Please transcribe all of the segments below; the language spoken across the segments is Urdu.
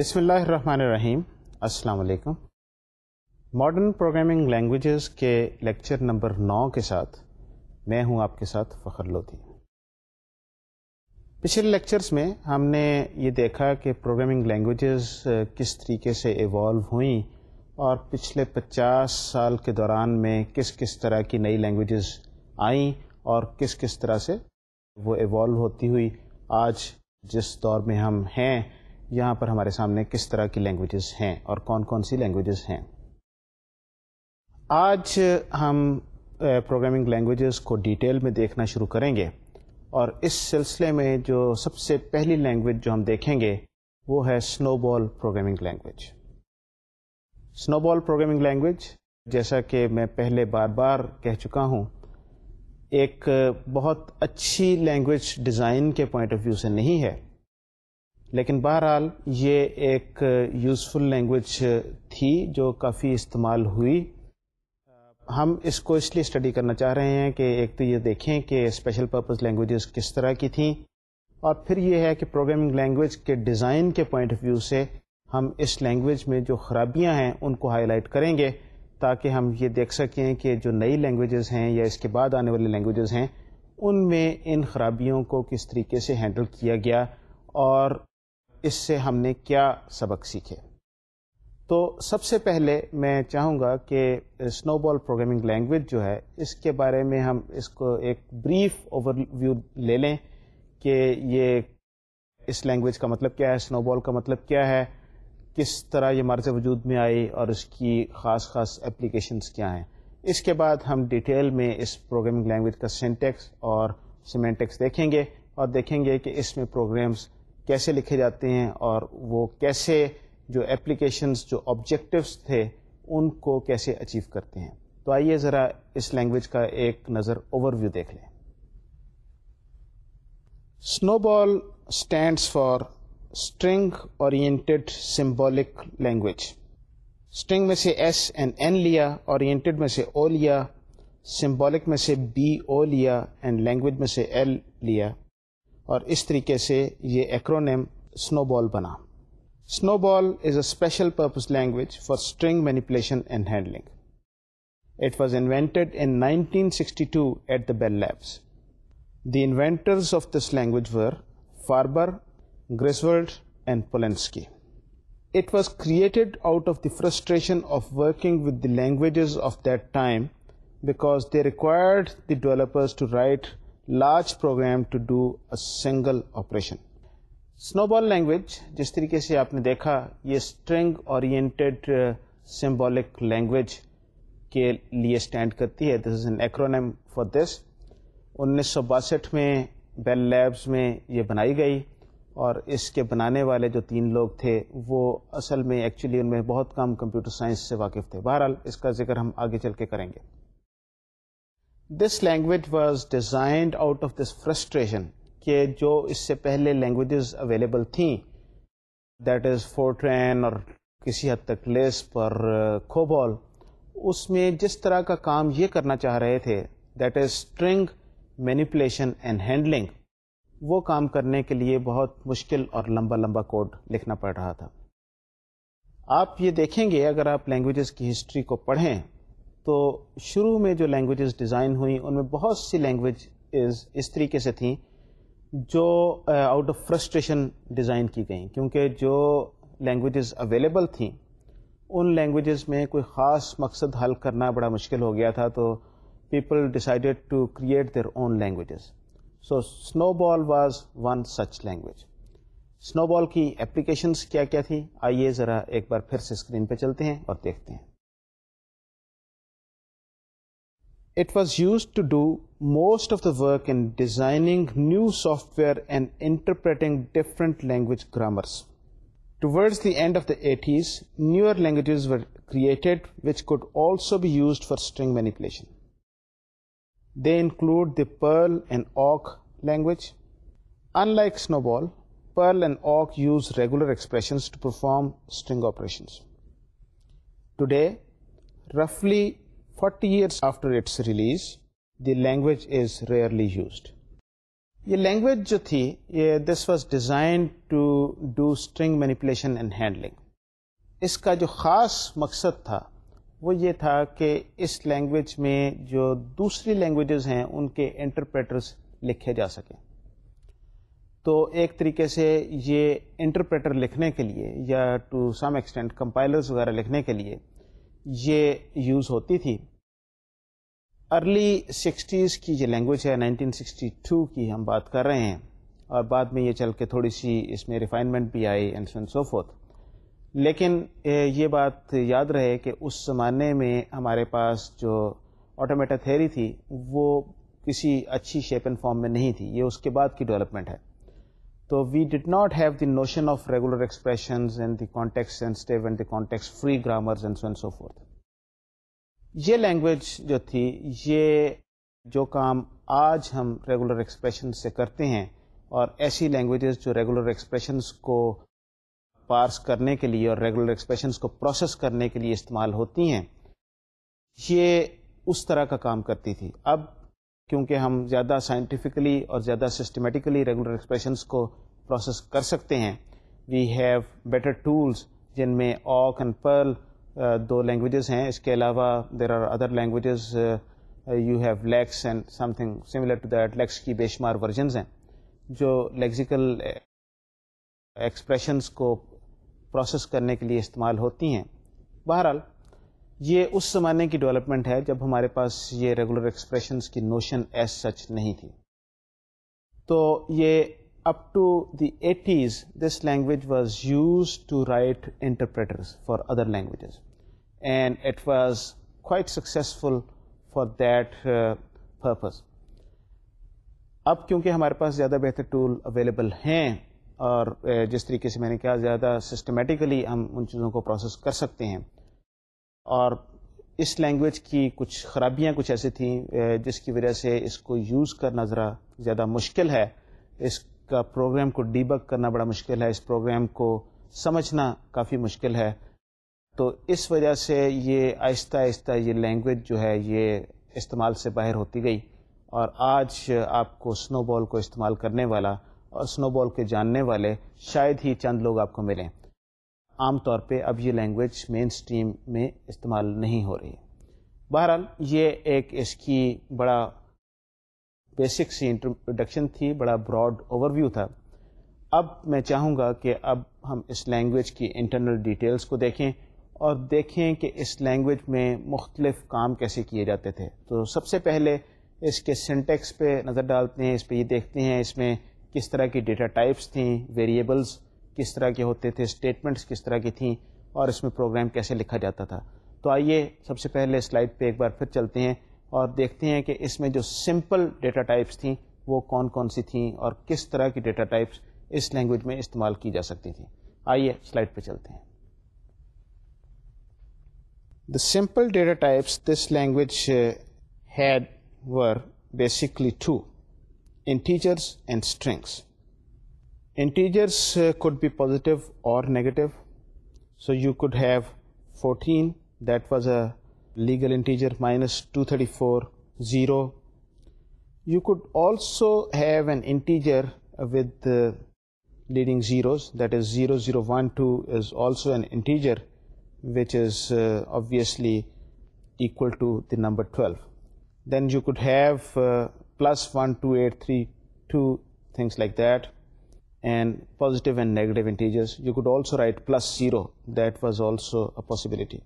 بسم اللہ الرحمن الرحیم السلام علیکم ماڈرن پروگرامنگ لینگویجز کے لیکچر نمبر نو کے ساتھ میں ہوں آپ کے ساتھ فخر لودھی پچھلے لیکچرز میں ہم نے یہ دیکھا کہ پروگرامنگ لینگویجز کس طریقے سے ایوالو ہوئیں اور پچھلے پچاس سال کے دوران میں کس کس طرح کی نئی لینگویجز آئیں اور کس کس طرح سے وہ ایوالو ہوتی ہوئی آج جس دور میں ہم ہیں یہاں پر ہمارے سامنے کس طرح کی لینگویجز ہیں اور کون کون سی لینگویجز ہیں آج ہم پروگرامنگ لینگویجز کو ڈیٹیل میں دیکھنا شروع کریں گے اور اس سلسلے میں جو سب سے پہلی لینگویج جو ہم دیکھیں گے وہ ہے SNOBOL programming language SNOBOL programming language جیسا کہ میں پہلے بار بار کہہ چکا ہوں ایک بہت اچھی لینگویج ڈیزائن کے پوائنٹ آف ویو سے نہیں ہے لیکن بہرحال یہ ایک یوزفل لینگویج تھی جو کافی استعمال ہوئی ہم اس کو اس لیے اسٹڈی کرنا چاہ رہے ہیں کہ ایک تو یہ دیکھیں کہ اسپیشل پرپز لینگویجز کس طرح کی تھیں اور پھر یہ ہے کہ پروگرامنگ لینگویج کے ڈیزائن کے پوائنٹ آف ویو سے ہم اس لینگویج میں جو خرابیاں ہیں ان کو ہائی لائٹ کریں گے تاکہ ہم یہ دیکھ سکیں کہ جو نئی لینگویجز ہیں یا اس کے بعد آنے والی لینگویجز ہیں ان میں ان خرابیوں کو کس طریقے سے ہینڈل کیا گیا اور اس سے ہم نے کیا سبق سیکھے تو سب سے پہلے میں چاہوں گا کہ اسنو بال پروگرامنگ لینگویج جو ہے اس کے بارے میں ہم اس کو ایک بریف اوور ویو لے لیں کہ یہ اس لینگویج کا مطلب کیا ہے اسنو بال کا مطلب کیا ہے کس طرح یہ مرض وجود میں آئی اور اس کی خاص خاص اپلیکیشنس کیا ہیں اس کے بعد ہم ڈیٹیل میں اس پروگرامنگ لینگویج کا سینٹیکس اور سیمینٹکس دیکھیں گے اور دیکھیں گے کہ اس میں پروگرامز کیسے لکھے جاتے ہیں اور وہ کیسے جو اپلیکیشنز جو آبجیکٹیوس تھے ان کو کیسے اچیو کرتے ہیں تو آئیے ذرا اس لینگویج کا ایک نظر اوور ویو دیکھ لیں SNOBOL stands for string oriented symbolic language string میں سے ایس اینڈ این لیا اورینٹیڈ میں سے او لیا سمبولک میں سے بی او لیا اینڈ لینگویج میں سے ایل لیا اور اس طریقے سے یہ ایکرونیم سنو بال بنا SNOBOL is a special purpose language for string manipulation and handling it was in at the Bell Labs the inventors of this language were Farber Griswold and Polonsky it was created out of the frustration of working with the languages of that time because they required the developers to write large program to do a single operation SNOBOL language جس طریقے سے آپ نے دیکھا یہ اسٹرنگ اورینٹیڈ سمبولک لینگویج کے لیے اسٹینڈ کرتی ہے this is an acronym for this انیس سو باسٹھ میں بیل لیبس میں یہ بنائی گئی اور اس کے بنانے والے جو تین لوگ تھے وہ اصل میں ایکچولی ان میں بہت کم کمپیوٹر سائنس سے واقف تھے بہرحال اس کا ذکر ہم آگے چل کے کریں گے this language was designed out of this frustration کہ جو اس سے پہلے لینگویجز اویلیبل تھیں دیٹ از فورٹرین اور کسی حد تک لیس اور کھوبال اس میں جس طرح کا کام یہ کرنا چاہ رہے تھے that is string manipulation and handling وہ کام کرنے کے لیے بہت مشکل اور لمبا لمبا کوڈ لکھنا پڑ رہا تھا آپ یہ دیکھیں گے اگر آپ لینگویجز کی ہسٹری کو پڑھیں تو شروع میں جو لینگویجز ڈیزائن ہوئیں ان میں بہت سی لینگویج اس طریقے سے تھیں جو آؤٹ آف فرسٹریشن ڈیزائن کی گئیں کیونکہ جو لینگویجز اویلیبل تھیں ان لینگویجز میں کوئی خاص مقصد حل کرنا بڑا مشکل ہو گیا تھا تو people decided to create their own languages so SNOBOL was one such language SNOBOL کی اپلیکیشنس کیا کیا تھیں آئیے ذرا ایک بار پھر سے اسکرین پہ چلتے ہیں اور دیکھتے ہیں It was used to do most of the work in designing new software and interpreting different language grammars. Towards the end of the 80s, newer languages were created which could also be used for string manipulation. They include the Perl and awk language. Unlike Snowball, Perl and awk use regular expressions to perform string operations. Today, roughly forty year after its release the language is rarely used یہ لینگویج جو تھی یہ this do string manipulation and handling اس کا جو خاص مقصد تھا وہ یہ تھا کہ اس لینگویج میں جو دوسری لینگویجز ہیں ان کے انٹرپریٹرز لکھے جا سکیں تو ایک طریقے سے یہ انٹرپریٹر لکھنے کے لیے یا ٹو سم ایکسٹینٹ کمپائلرز وغیرہ لکھنے کے لیے یہ یوز ہوتی تھی ارلی سکسٹیز کی جو لینگویج ہے نائنٹین سکسٹی ٹو کی ہم بات کر رہے ہیں اور بعد میں یہ چل کے تھوڑی سی اس میں ریفائنمنٹ بھی آئی اینڈ سو انسوفوتھ لیکن یہ بات یاد رہے کہ اس زمانے میں ہمارے پاس جو آٹومیٹک تھیری تھی وہ کسی اچھی شیپ اینڈ فارم میں نہیں تھی یہ اس کے بعد کی ڈیولپمنٹ ہے تو we did not have the notion of regular expression free grammars and so forth یہ لینگویج جو تھی یہ جو کام آج ہم ریگولر ایکسپریشن سے کرتے ہیں اور ایسی لینگویجز جو ریگولر ایکسپریشنس کو پارس کرنے کے لیے اور ریگولر ایکسپریشنس کو پروسیس کرنے کے لیے استعمال ہوتی ہیں یہ اس طرح کا کام کرتی تھی اب کیونکہ ہم زیادہ سائنٹیفکلی اور زیادہ سسٹمیٹیکلی ریگولر ایکسپریشنس کو پروسیس کر سکتے ہیں وی ہیو بیٹر ٹولس جن میں آک اینڈ پرل دو لینگویجز ہیں اس کے علاوہ there are other languages you have lex and something similar to that lex کی بے شمار ورژنز ہیں جو لیگزیکل ایکسپریشنس کو پروسیس کرنے کے لیے استعمال ہوتی ہیں بہرحال یہ اس زمانے کی ڈیولپمنٹ ہے جب ہمارے پاس یہ ریگولر ایکسپریشنس کی نوشن ایز سچ نہیں تھی تو یہ up to the eighties this language was use to write interpreters for other languages and it was quite successful for that purpose اب کیونکہ ہمارے پاس زیادہ بہتر ٹول اویلیبل ہیں اور uh, جس طریقے سے میں نے کہا زیادہ سسٹمیٹیکلی ہم ان چیزوں کو پروسیس کر سکتے ہیں اور اس لینگویج کی کچھ خرابیاں کچھ ایسی تھیں جس کی وجہ سے اس کو یوز کرنا ذرا زیادہ مشکل ہے اس کا پروگرام کو ڈی بک کرنا بڑا مشکل ہے اس پروگرام کو سمجھنا کافی مشکل ہے تو اس وجہ سے یہ آہستہ آہستہ یہ لینگویج جو ہے یہ استعمال سے باہر ہوتی گئی اور آج آپ کو سنو بال کو استعمال کرنے والا اور سنو بال کے جاننے والے شاید ہی چند لوگ آپ کو ملیں عام طور پہ اب یہ لینگویج مین اسٹریم میں استعمال نہیں ہو رہی بہرحال یہ ایک اس کی بڑا بیسک سی انٹروڈکشن تھی بڑا براڈ اوور ویو تھا اب میں چاہوں گا کہ اب ہم اس لینگویج کی انٹرنل ڈیٹیلز کو دیکھیں اور دیکھیں کہ اس لینگویج میں مختلف کام کیسے کیے جاتے تھے تو سب سے پہلے اس کے سنٹیکس پہ نظر ڈالتے ہیں اس پہ یہ دیکھتے ہیں اس میں کس طرح کی ڈیٹا ٹائپس تھیں ویریبلس کس طرح کے ہوتے تھے اسٹیٹمنٹس کس طرح کی تھیں اور اس میں پروگرام کیسے لکھا جاتا تھا تو آئیے سب سے پہلے سلائڈ پہ ایک بار پھر چلتے ہیں اور دیکھتے ہیں کہ اس میں جو سمپل ڈیٹا ٹائپس تھیں وہ کون کون سی تھیں اور کس طرح کی ڈیٹا ٹائپس اس لینگویج میں استعمال کی جا سکتی تھیں آئیے سلائڈ پہ چلتے ہیں the simple data types this language had were basically two integers and strings Integers uh, could be positive or negative. So you could have 14, that was a legal integer, minus 234, 0. You could also have an integer with the leading zeros, that is 0012 is also an integer, which is uh, obviously equal to the number 12. Then you could have uh, plus 1, 2, 8, 3, 2, things like that. زیرویٹ was also possibility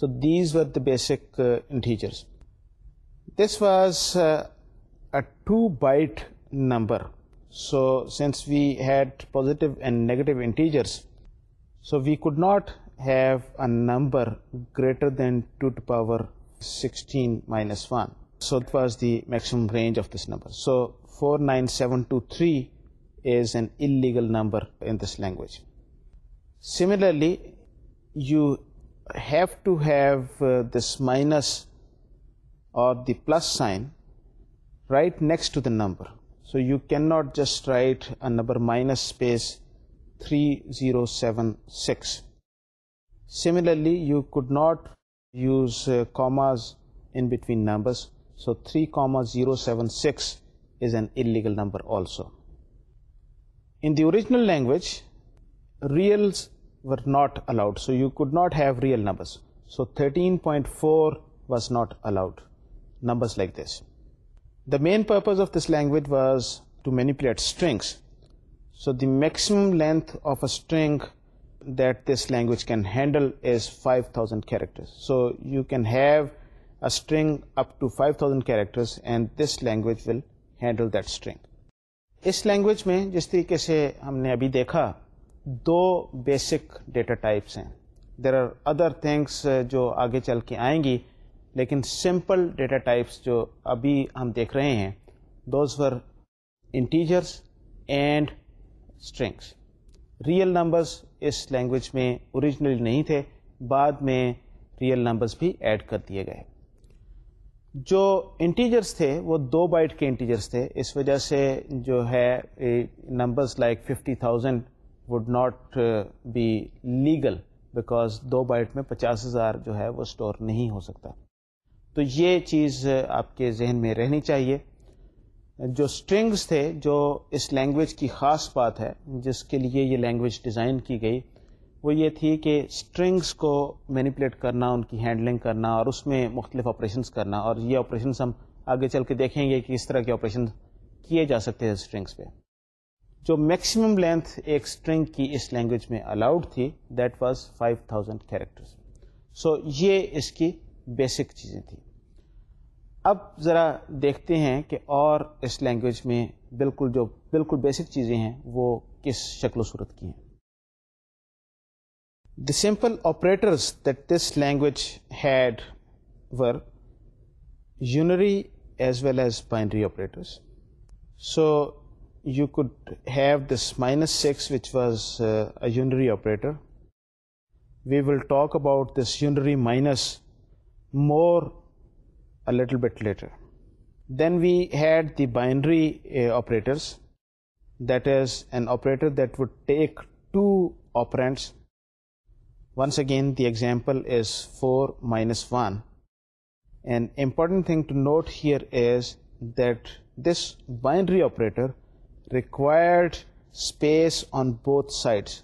so these were basics this was byte number so since we had positive integer we could not have number greater than sixteen minus one so was the maximum range of this number so four nine seven is an illegal number in this language. Similarly, you have to have uh, this minus or the plus sign right next to the number. So you cannot just write a number minus space 3076. Similarly, you could not use uh, commas in between numbers. So 3,076 is an illegal number also. In the original language, reals were not allowed, so you could not have real numbers. So 13.4 was not allowed, numbers like this. The main purpose of this language was to manipulate strings. So the maximum length of a string that this language can handle is 5,000 characters. So you can have a string up to 5,000 characters, and this language will handle that string. اس لینگویج میں جس طریقے سے ہم نے ابھی دیکھا دو بیسک ڈیٹا ٹائپس ہیں دیر آر ادر تھنگس جو آگے چل کے آئیں گی لیکن سمپل ڈیٹا ٹائپس جو ابھی ہم دیکھ رہے ہیں those per integers and strings real numbers us language میں اوریجنل نہیں تھے بعد میں ریئل نمبرس بھی ایڈ کر دیے گئے جو انٹیجرس تھے وہ دو بائٹ کے انٹیجرس تھے اس وجہ سے جو ہے numbers like fifty thousand would not be legal because do byte میں پچاس ہزار جو ہے وہ اسٹور نہیں ہو سکتا تو یہ چیز آپ کے ذہن میں رہنی چاہیے جو اسٹرنگس تھے جو اس لینگویج کی خاص بات ہے جس کے لیے یہ لینگویج ڈیزائن کی گئی وہ یہ تھی کہ اسٹرنگس کو مینیپولیٹ کرنا ان کی ہینڈلنگ کرنا اور اس میں مختلف آپریشنس کرنا اور یہ آپریشنس ہم آگے چل کے دیکھیں گے کہ اس طرح کے آپریشن کیے جا سکتے ہیں اسٹرنگس پہ جو میکسیمم لینتھ ایک اسٹرنگ کی اس لینگویج میں الاؤڈ تھی that was 5000 thousand characters so یہ اس کی بیسک چیزیں تھیں اب ذرا دیکھتے ہیں کہ اور اس لینگویج میں بالکل جو بالکل بیسک چیزیں ہیں وہ کس شکل و صورت کی ہیں The simple operators that this language had were unary as well as binary operators. So you could have this -6, which was uh, a unary operator. We will talk about this unary minus more a little bit later. Then we had the binary uh, operators, that is an operator that would take two operands once again, the example is 4 minus 1. An important thing to note here is that this binary operator required space on both sides.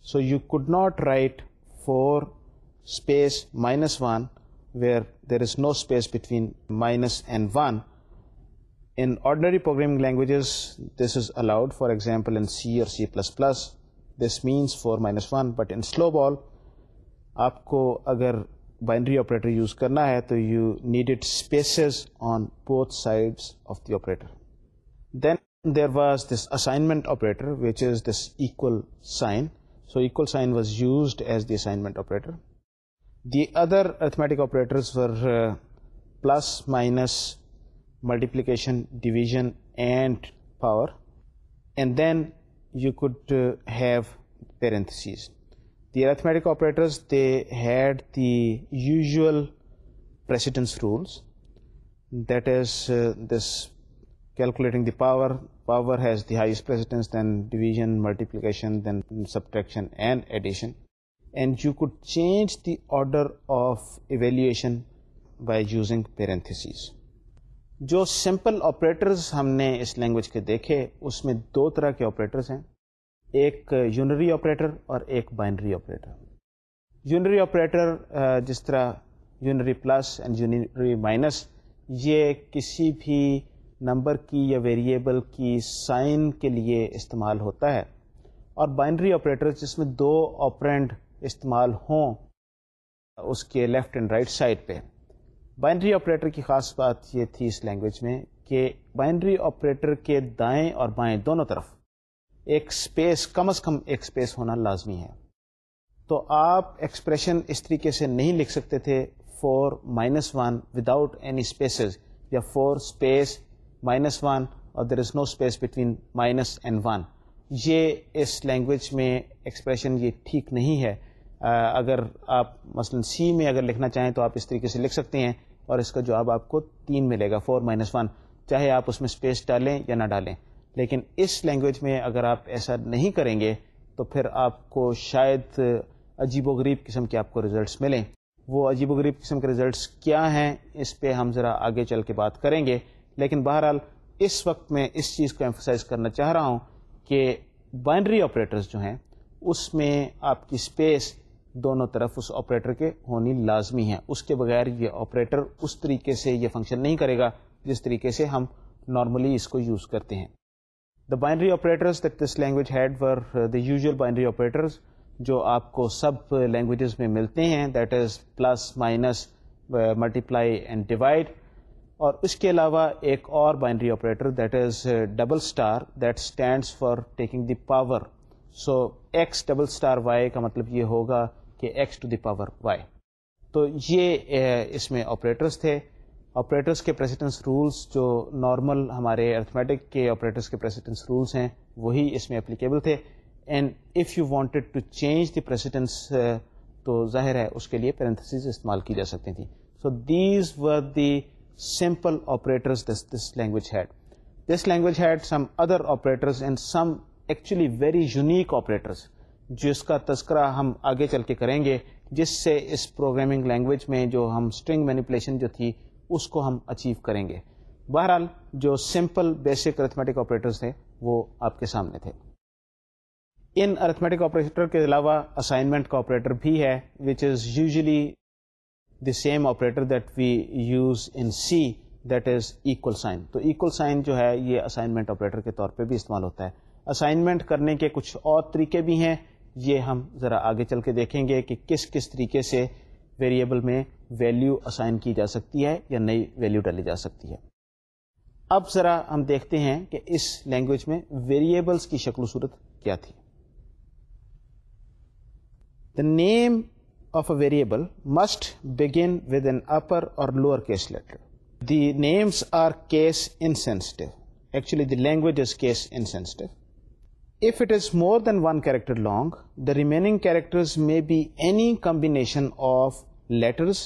So you could not write 4 space minus 1 where there is no space between minus and 1. In ordinary programming languages, this is allowed. For example, in C or C++, this means 4 minus 1. But in Slowball, آپ کو اگر بائنڈری آپریٹر یوز کرنا ہے تو you needed spaces on both sides of the operator then there was this assignment operator which is this equal sign so equal sign was used as the assignment operator the other arithmetic operators were plus minus multiplication division and power and then you could have parentheses the precedence operators they had uh, precedence rules that power this calculating the power power has the highest precedence then and multiplication and you could change the order of evaluation by using parentheses جو سمپل آپریٹرز ہم نے اس لینگویج کے دیکھے اس میں دو طرح کے آپریٹرز ہیں ایک یونری آپریٹر اور ایک بائنری آپریٹر یونری آپریٹر جس طرح unary plus and unary minus یہ کسی بھی نمبر کی یا ویریبل کی سائن کے لیے استعمال ہوتا ہے اور بائنری آپریٹر جس میں دو آپرینڈ استعمال ہوں اس کے لیفٹ اینڈ رائٹ سائڈ پہ بائنری آپریٹر کی خاص بات یہ تھی اس لینگویج میں کہ بائنری آپریٹر کے دائیں اور بائیں دونوں طرف ایک اسپیس کم از کم ایک اسپیس ہونا لازمی ہے تو آپ ایکسپریشن اس طریقے سے نہیں لکھ سکتے تھے four minus one without any spaces یا فور اسپیس مائنس ون اور there is no space between minus and one یہ اس لینگویج میں ایکسپریشن یہ ٹھیک نہیں ہے اگر آپ مثلا سی میں اگر لکھنا چاہیں تو آپ اس طریقے سے لکھ سکتے ہیں اور اس کا جواب آپ کو تین ملے گا فور مائنس ون چاہے آپ اس میں اسپیس ڈالیں یا نہ ڈالیں لیکن اس لینگویج میں اگر آپ ایسا نہیں کریں گے تو پھر آپ کو شاید عجیب و غریب قسم کے آپ کو رزلٹس ملیں وہ عجیب و غریب قسم کے رزلٹس کیا ہیں اس پہ ہم ذرا آگے چل کے بات کریں گے لیکن بہرحال اس وقت میں اس چیز کو ایمفسائز کرنا چاہ رہا ہوں کہ بائنڈری آپریٹرز جو ہیں اس میں آپ کی اسپیس دونوں طرف اس آپریٹر کے ہونی لازمی ہے اس کے بغیر یہ آپریٹر اس طریقے سے یہ فنکشن نہیں کرے گا جس طریقے سے ہم نارملی اس کو یوز کرتے ہیں the binary operators that this language had were the usual binary operators جو آپ کو سب لینگویجز uh, میں ملتے ہیں that is plus minus multiply and divide اور اس کے علاوہ ایک اور binary operator that is double star that stands for taking the power so X double star Y کا مطلب یہ ہوگا کہ X to the power Y تو یہ uh, اس میں آپریٹرس تھے آپریٹرس کے پریسیڈنس رولس جو نارمل ہمارے ارتھمیٹک کے آپریٹرس کے پریسیڈنس رولس ہیں وہی اس میں اپلیکیبل تھے and if you wanted to change the precedence تو ظاہر ہے اس کے لیے پیرنتھسز استعمال کی جا سکتی تھیں so these were the simple operators this this language had this language had some other operators and some actually very unique operators جس کا تذکرہ ہم آگے چل کے کریں گے جس سے اس پروگرامنگ لینگویج میں جو ہم اسٹرنگ مینیپولیشن جو تھی اس کو ہم اچیو کریں گے بہرحال جو سمپل بیسک ارتھمیٹک آپریٹرس تھے وہ آپ کے سامنے تھے ان ارتھمیٹک آپریٹر کے علاوہ اسائنمنٹ کا آپریٹر بھی ہے which is usually the same operator that we use in C that is equal sign تو ایکول سائن جو ہے یہ اسائنمنٹ آپریٹر کے طور پہ بھی استعمال ہوتا ہے اسائنمنٹ کرنے کے کچھ اور طریقے بھی ہیں یہ ہم ذرا آگے چل کے دیکھیں گے کہ کس کس طریقے سے ویریبل میں ویلیو اسائن کی جا سکتی ہے یا نئی ویلیو ڈالی جا سکتی ہے اب ذرا ہم دیکھتے ہیں کہ اس لینگویج میں ویریبلس کی شکل و صورت کیا تھی the name of a variable must begin with an upper or lower case letter the names are case insensitive actually the language is case insensitive If it is more than one character long, the remaining characters may be any combination of letters,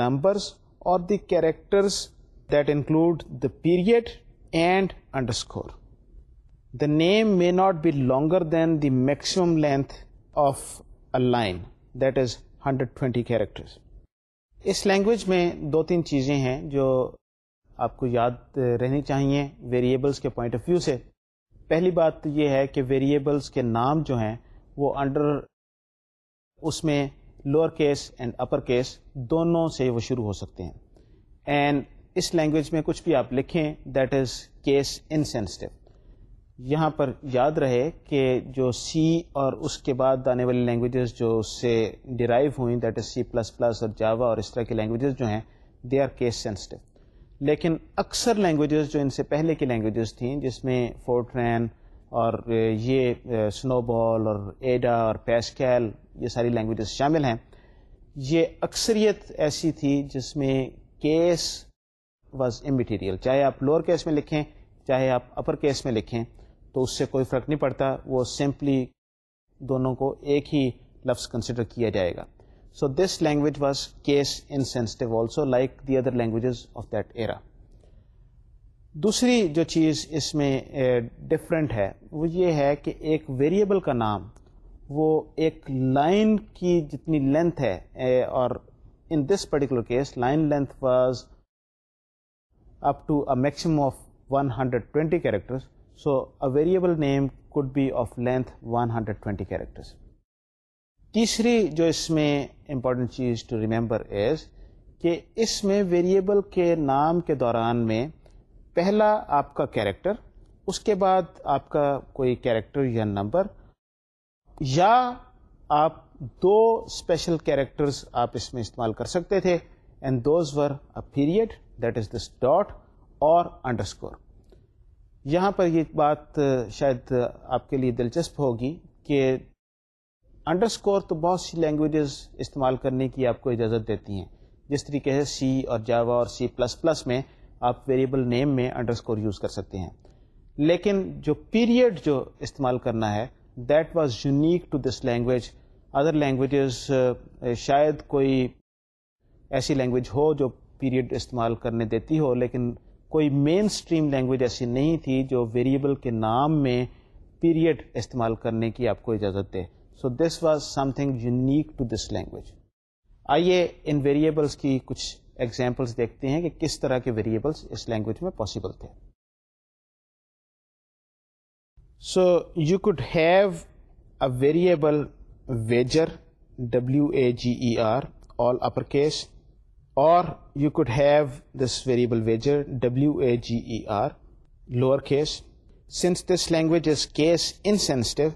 numbers اور the characters that include the period and underscore. The the name may not be longer than the length length of line line that is characters. اس لینگویج میں دو تین چیزیں ہیں جو آپ کو یاد رہنی چاہیے ویریبلس کے پوائنٹ آف ویو سے پہلی بات یہ ہے کہ ویریبلس کے نام جو ہیں وہ انڈر اس میں lower case and upper case دونوں سے وہ شروع ہو سکتے ہیں اینڈ اس لینگویج میں کچھ بھی آپ لکھیں دیٹ از کیس ان یہاں پر یاد رہے کہ جو سی اور اس کے بعد آنے والی لینگویجز جو اس سے ڈرائیو ہوئیں that is C plus plus اور جاوا اور اس طرح کی لینگویجز جو ہیں دے آر کیس سینسٹیو لیکن اکثر لینگویجز جو ان سے پہلے کی لینگویجز تھیں جس میں فورٹرین اور یہ سنو بال اور ایڈا اور پیسکیل یہ ساری لینگویجز شامل ہیں یہ اکثریت ایسی تھی جس میں کیس واز امٹیریل چاہے آپ لوور کیس میں لکھیں چاہے آپ اپر کیس میں لکھیں تو اس سے کوئی فرق نہیں پڑتا وہ سمپلی دونوں کو ایک ہی لفظ کنسیڈر کیا جائے گا so this language was case insensitive also like the other languages of that era دوسری جو چیز اس میں ڈفرینٹ ہے وہ یہ ہے کہ ایک ویریبل کا نام وہ ایک لائن کی جتنی لینتھ ہے اور in this particular case line length was up to a maximum of one hundred characters so a variable name could be of length one hundred twenty characters تیسری جو اس میں امپورٹنٹ چیز ٹو ریمبر از کہ اس میں ویریبل کے نام کے دوران میں پہلا آپ کا کیریکٹر اس کے بعد آپ کا کوئی کیریکٹر یا نمبر یا آپ دو اسپیشل کیریکٹرز آپ اس میں استعمال کر سکتے تھے and those were a period that is this dot اور انڈر اسکور یہاں پر یہ بات شاید آپ کے لیے دلچسپ ہوگی کہ انڈر اسکور تو بہت سی لینگویجز استعمال کرنے کی آپ کو اجازت دیتی ہیں جس طریقے سے سی اور جاوا اور سی پلس پلس میں آپ ویریبل نیم میں انڈر اسکور یوز کر سکتے ہیں لیکن جو پیریڈ جو استعمال کرنا ہے that was unique to this language other languages شاید کوئی ایسی لینگویج ہو جو پیریڈ استعمال کرنے دیتی ہو لیکن کوئی مین اسٹریم لینگویج ایسی نہیں تھی جو ویریبل کے نام میں پیریڈ استعمال کرنے کی آپ کو اجازت دے so this was something unique to this language آئیے ان ویریبلس کی کچھ ایگزامپلس دیکھتے ہیں کہ کس طرح کے ویریبلس اس لینگویج میں پاسبل تھے so you could have a variable wager W A G E R all upper case or you could have this variable wager W A G E R lower case since this language is case insensitive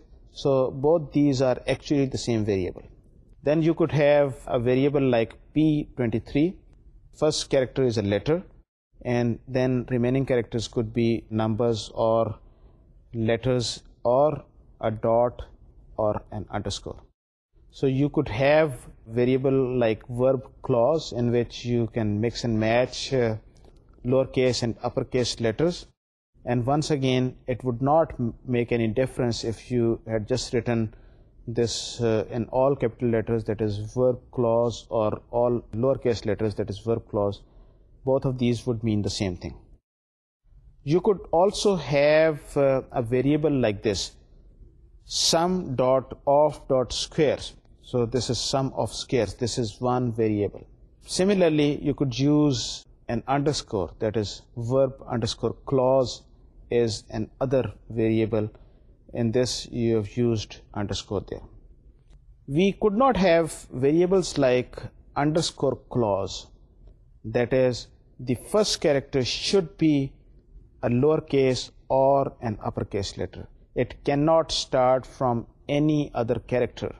so both these are actually the same variable then you could have a variable like P twenty three first character is a letter, and then remaining characters could be numbers or letters or a dot or an underscore. So you could have variable like verb clause in which you can mix and match uh, lowercase and uppercase letters, and once again it would not make any difference if you had just written that is work close or same thing you could also have a variable like this sum dot of dot square so this is sum of squares this is one variable similarly you could use and underscore that is work underscore close is another variable In this, you have used underscore there. We could not have variables like underscore clause. That is, the first character should be a lowercase or an uppercase letter. It cannot start from any other character.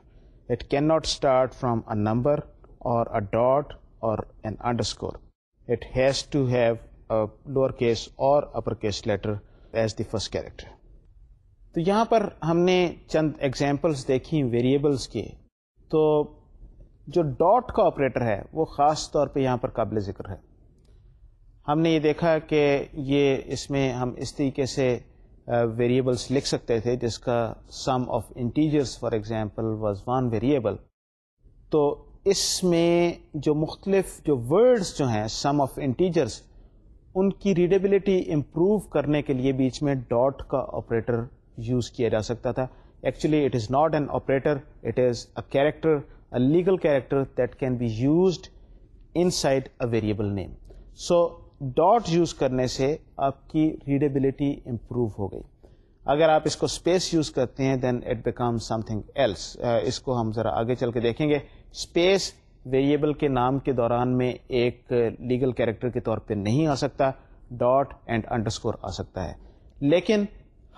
It cannot start from a number or a dot or an underscore. It has to have a lowercase or uppercase letter as the first character. تو یہاں پر ہم نے چند ایگزامپلس دیکھی ویریبلس کے تو جو ڈاٹ کا آپریٹر ہے وہ خاص طور پہ یہاں پر قابل ذکر ہے ہم نے یہ دیکھا کہ یہ اس میں ہم اس طریقے سے ویریبلس لکھ سکتے تھے جس کا sum of integers for example was one variable تو اس میں جو مختلف جو ورڈس جو ہیں سم آف انٹیجرس ان کی ریڈیبلٹی امپروو کرنے کے لیے بیچ میں ڈاٹ کا آپریٹر یوز کیا جا سکتا تھا actually it is not an operator it is a character a legal character that can be used inside a variable name so dot use کرنے سے آپ کی ریڈیبلٹی امپروو ہو گئی اگر آپ اس کو اسپیس یوز کرتے ہیں then it become something else اس کو ہم ذرا آگے چل کے دیکھیں گے اسپیس ویریبل کے نام کے دوران میں ایک لیگل کیریکٹر کے طور پہ نہیں آ سکتا ڈاٹ اینڈ انڈرسکور آ سکتا ہے لیکن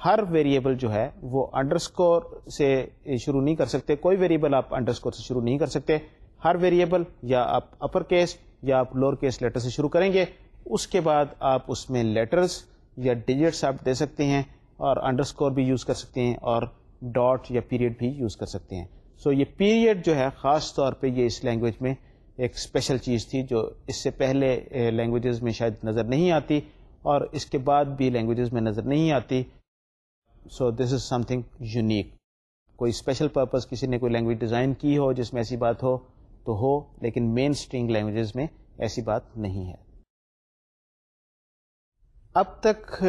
ہر ویریبل جو ہے وہ انڈر اسکور سے شروع نہیں کر سکتے کوئی ویریبل آپ انڈر اسکور سے شروع نہیں کر سکتے ہر ویریبل یا آپ اپر کیس یا آپ لوور کیس لیٹر سے شروع کریں گے اس کے بعد آپ اس میں لیٹرز یا ڈیجٹس آپ دے سکتے ہیں اور انڈر اسکور بھی یوز کر سکتے ہیں اور ڈاٹ یا پیریڈ بھی یوز کر سکتے ہیں سو so یہ پیریڈ جو ہے خاص طور پہ یہ اس لینگویج میں ایک اسپیشل چیز تھی جو اس سے پہلے لینگویجز eh, میں شاید نظر نہیں آتی اور اس کے بعد بھی لینگویجز میں نظر نہیں آتی so this is something unique کوئی اسپیشل پرپز کسی نے کوئی لینگویج ڈیزائن کی ہو جس میں ایسی بات ہو تو ہو لیکن مین اسٹرینگ لینگویجز میں ایسی بات نہیں ہے اب تک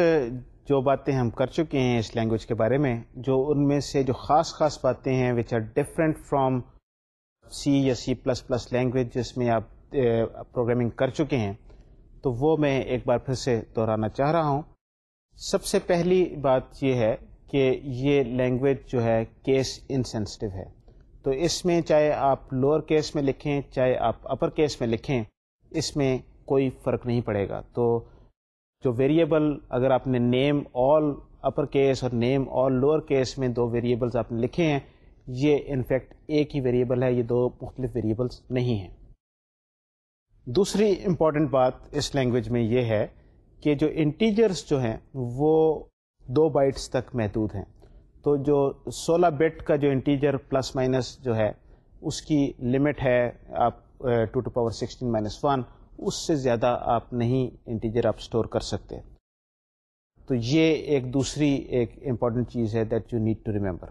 جو باتیں ہم کر چکے ہیں اس لینگویج کے بارے میں جو ان میں سے جو خاص خاص باتیں ہیں which are different from C یا سی پلس پلس لینگویج جس میں آپ پروگرامنگ کر چکے ہیں تو وہ میں ایک بار پھر سے دہرانا چاہ رہا ہوں سب سے پہلی بات یہ ہے کہ یہ لینگویج جو ہے کیس انسینسٹیو ہے تو اس میں چاہے آپ لوور کیس میں لکھیں چاہے آپ اپر کیس میں لکھیں اس میں کوئی فرق نہیں پڑے گا تو جو ویریبل اگر آپ نے نیم آل اپر کیس اور نیم آل لوور کیس میں دو ویریبلس آپ نے لکھے ہیں یہ انفیکٹ ایک ہی ویریبل ہے یہ دو مختلف ویریبلس نہیں ہیں دوسری امپورٹنٹ بات اس لینگویج میں یہ ہے کہ جو انٹیجرس جو ہیں وہ دو بائٹس تک محدود ہیں تو جو سولہ بٹ کا جو انٹیجر پلس مائنس جو ہے اس کی لمٹ ہے آپ two to power sixteen minus one اس سے زیادہ آپ نہیں انٹیجر آپ اسٹور کر سکتے تو یہ ایک دوسری ایک امپورٹنٹ چیز ہے that you need to remember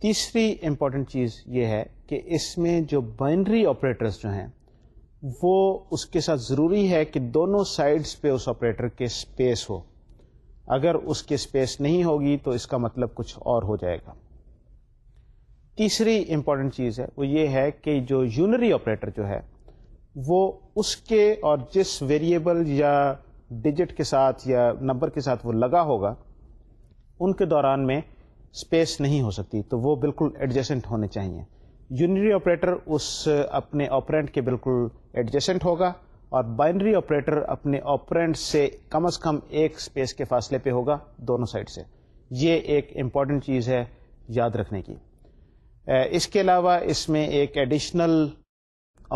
تیسری امپورٹنٹ چیز یہ ہے کہ اس میں جو بائنڈری آپریٹرس جو ہیں وہ اس کے ساتھ ضروری ہے کہ دونوں سائڈس پہ اس آپریٹر کے اسپیس ہو اگر اس کی اسپیس نہیں ہوگی تو اس کا مطلب کچھ اور ہو جائے گا تیسری امپورٹنٹ چیز ہے وہ یہ ہے کہ جو یونری آپریٹر جو ہے وہ اس کے اور جس ویریبل یا ڈجٹ کے ساتھ یا نمبر کے ساتھ وہ لگا ہوگا ان کے دوران میں اسپیس نہیں ہو سکتی تو وہ بالکل ایڈجسنٹ ہونے چاہیے یونری آپریٹر اس اپنے آپرینٹ کے بالکل ایڈجسنٹ ہوگا اور بائنڈری آپریٹر اپنے آپرینٹ سے کم از کم ایک اسپیس کے فاصلے پہ ہوگا دونوں سائڈ سے یہ ایک امپورٹنٹ چیز ہے یاد رکھنے کی اس کے علاوہ اس میں ایک ایڈیشنل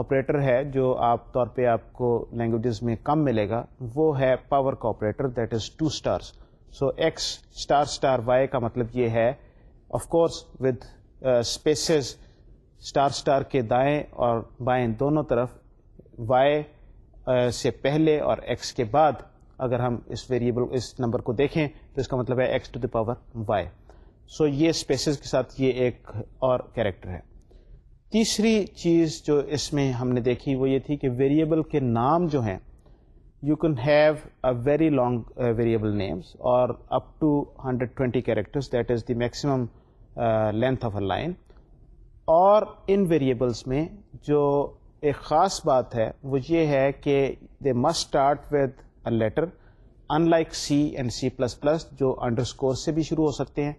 آپریٹر ہے جو آپ طور پہ آپ کو لینگویجز میں کم ملے گا وہ ہے پاور کا operator that is two stars so X star star Y کا مطلب یہ ہے of course with spaces star star کے دائیں اور بائیں دونوں طرف وائی سے پہلے اور ایکس کے بعد اگر ہم اس ویریبل اس نمبر کو دیکھیں تو اس کا مطلب ہے x to the power y so یہ اسپیسیز کے ساتھ یہ ایک اور کیریکٹر ہے تیسری چیز جو اس میں ہم نے دیکھی وہ یہ تھی کہ ویریبل کے نام جو ہیں you can have a very long variable names اور up to hundred twenty characters that is the maximum length of a line اور ان ویریبلس میں جو ایک خاص بات ہے وہ یہ ہے کہ they must start with a letter unlike C and C plus plus جو انڈر اسکور سے بھی شروع ہو سکتے ہیں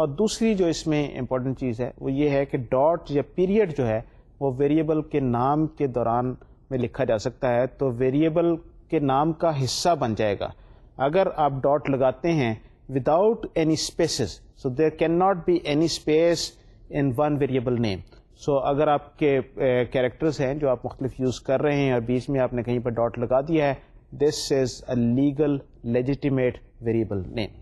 اور دوسری جو اس میں امپورٹنٹ چیز ہے وہ یہ ہے کہ ڈاٹ یا پیریڈ جو ہے وہ ویریبل کے نام کے دوران میں لکھا جا سکتا ہے تو ویریبل کے نام کا حصہ بن جائے گا اگر آپ ڈاٹ لگاتے ہیں without any spaces so there can not be any space in one variable name so so, اگر آپ کے کیریکٹرس ہیں جو آپ مختلف یوز کر رہے ہیں اور بیچ میں آپ نے کہیں پر ڈاٹ لگا دیا ہے this is a legal legitimate variable name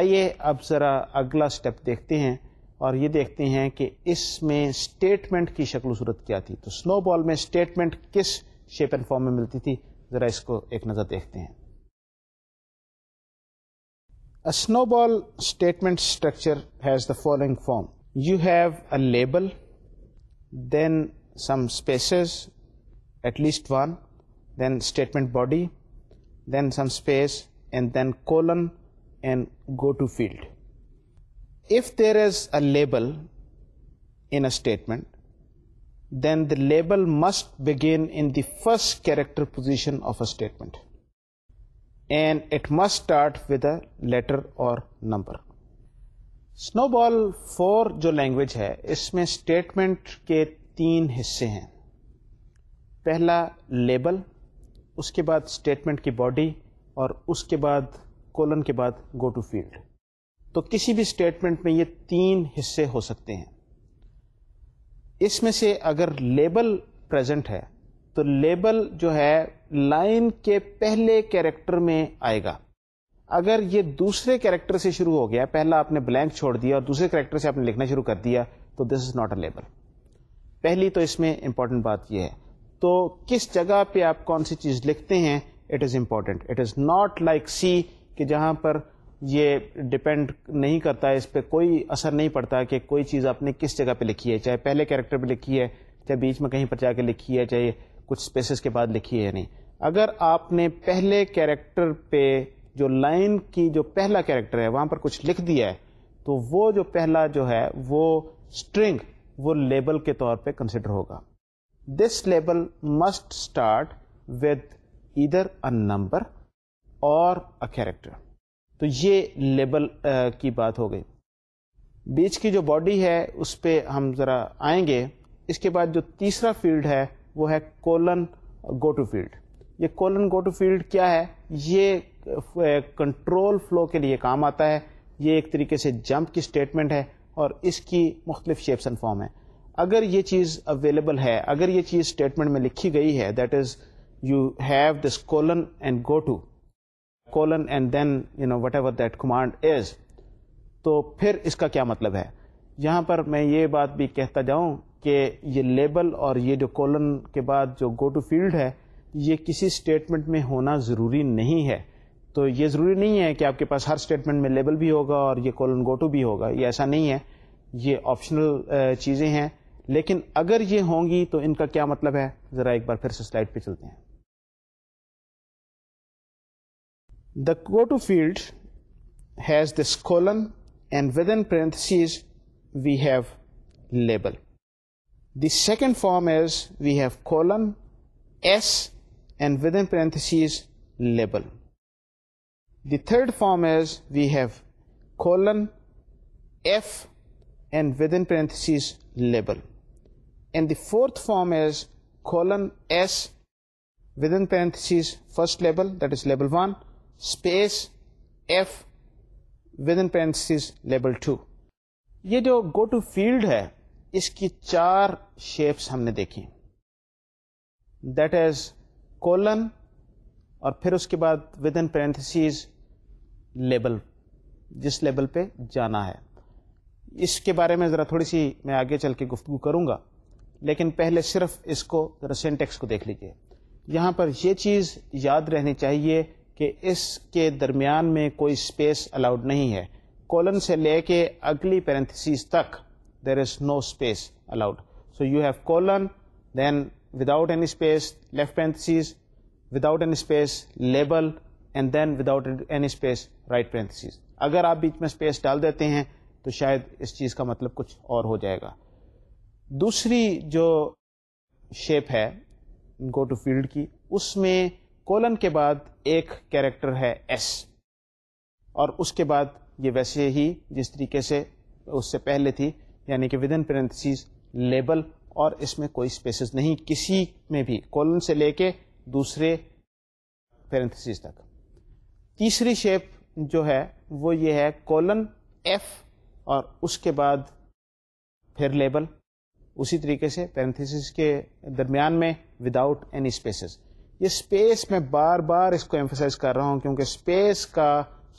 آئیے اب ذرا اگلا اسٹیپ دیکھتے ہیں اور یہ دیکھتے ہیں کہ اس میں اسٹیٹمنٹ کی شکل و صورت کیا تھی تو سنو بال میں اسٹیٹمنٹ کس شیپ اینڈ فارم میں ملتی تھی ذرا اس کو ایک نظر دیکھتے ہیں SNOBOL statement structure has the following form you have a label, then some spaces, at least one, then statement body, then some space, and then colon, and go to field. If there is a label in a statement, then the label must begin in the first character position of a statement, and it must start with a letter or number. SNOBOL four جو لینگویج ہے اس میں اسٹیٹمنٹ کے تین حصے ہیں پہلا لیبل اس کے بعد اسٹیٹمنٹ کی باڈی اور اس کے بعد کولن کے بعد گو ٹو فیلڈ تو کسی بھی اسٹیٹمنٹ میں یہ تین حصے ہو سکتے ہیں اس میں سے اگر لیبل پریزنٹ ہے تو لیبل جو ہے لائن کے پہلے کیریکٹر میں آئے گا اگر یہ دوسرے کیریکٹر سے شروع ہو گیا پہلا آپ نے بلینک چھوڑ دیا اور دوسرے کریکٹر سے آپ نے لکھنا شروع کر دیا تو this is not a label پہلی تو اس میں امپورٹنٹ بات یہ ہے تو کس جگہ پہ آپ کون سی چیز لکھتے ہیں it is important it is not like C کہ جہاں پر یہ ڈپینڈ نہیں کرتا ہے اس پہ کوئی اثر نہیں پڑتا کہ کوئی چیز آپ نے کس جگہ پہ لکھی ہے چاہے پہلے کیریکٹر پہ لکھی ہے چاہے بیچ میں کہیں پر جا کے لکھی ہے چاہے کچھ اسپیسیز کے بعد لکھی ہے یا نہیں اگر آپ نے پہلے کیریکٹر پہ جو لائن کی جو پہلا کیریکٹر ہے وہاں پر کچھ لکھ دیا ہے تو وہ جو پہلا جو ہے وہ اسٹرنگ وہ لیبل کے طور پہ کنسیڈر ہوگا this label must start with either number or character تو یہ لیبل uh, کی بات ہو گئی بیچ کی جو باڈی ہے اس پہ ہم ذرا آئیں گے اس کے بعد جو تیسرا فیلڈ ہے وہ ہے کولن گو ٹو فیلڈ یہ کولن گو ٹو فیلڈ کیا ہے یہ کنٹرول فلو کے لیے کام آتا ہے یہ ایک طریقے سے جمپ کی اسٹیٹمنٹ ہے اور اس کی مختلف شیپس اینڈ فارم ہے اگر یہ چیز اویلیبل ہے اگر یہ چیز اسٹیٹمنٹ میں لکھی گئی ہے that is you have this colon and go to colon and then you know whatever that command is تو پھر اس کا کیا مطلب ہے یہاں پر میں یہ بات بھی کہتا جاؤں کہ یہ لیبل اور یہ جو کولن کے بعد جو گو ٹو فیلڈ ہے یہ کسی اسٹیٹمنٹ میں ہونا ضروری نہیں ہے تو یہ ضروری نہیں ہے کہ آپ کے پاس ہر اسٹیٹمنٹ میں لیبل بھی ہوگا اور یہ کولن گو ٹو بھی ہوگا یہ ایسا نہیں ہے یہ آپشنل چیزیں ہیں لیکن اگر یہ ہوں گی تو ان کا کیا مطلب ہے ذرا ایک بار پھر سے سلائڈ پہ چلتے ہیں the go to field has this colon and within we have label the second form as we have colon S and within parentheses label the third form as we have colon F and pair label and the fourth form as colon S and pair first label that is label one space F within pair label two یہ جو گو ٹو فیلڈ ہے اس کی چار شیپس ہم نے دیکھیں دیٹ ایز کولن اور پھر اس کے بعد ود ان پیرنتھسیز لیبل جس لیبل پہ جانا ہے اس کے بارے میں ذرا تھوڑی سی میں آگے چل کے گفتگو کروں گا لیکن پہلے صرف اس کو ذرا سینٹیکس کو دیکھ لیجئے یہاں پر یہ چیز یاد رہنی چاہیے کہ اس کے درمیان میں کوئی اسپیس الاؤڈ نہیں ہے کولن سے لے کے اگلی پیرنتھسیز تک there is no space allowed so you have colon then without any space left parentheses without any space label and then without any space right parenthesis اگر آپ بیچ میں اسپیس ڈال دیتے ہیں تو شاید اس چیز کا مطلب کچھ اور ہو جائے گا دوسری جو شیپ ہے گو ٹو فیلڈ کی اس میں کولن کے بعد ایک کیریکٹر ہے ایس اور اس کے بعد یہ ویسے ہی جس طریقے سے اس سے پہلے تھی یعنی کہ ود ان پرنتھسیز لیبل اور اس میں کوئی اسپیسیز نہیں کسی میں بھی کولن سے لے کے دوسرے پیرنتھس تک تیسری شیپ جو ہے وہ یہ ہے کولن ایف اور اس کے بعد پھر لیبل اسی طریقے سے پیرنتھس کے درمیان میں وداؤٹ اینی اسپیسز یہ اسپیس میں بار بار اس کو ایمفسائز کر رہا ہوں کیونکہ اسپیس کا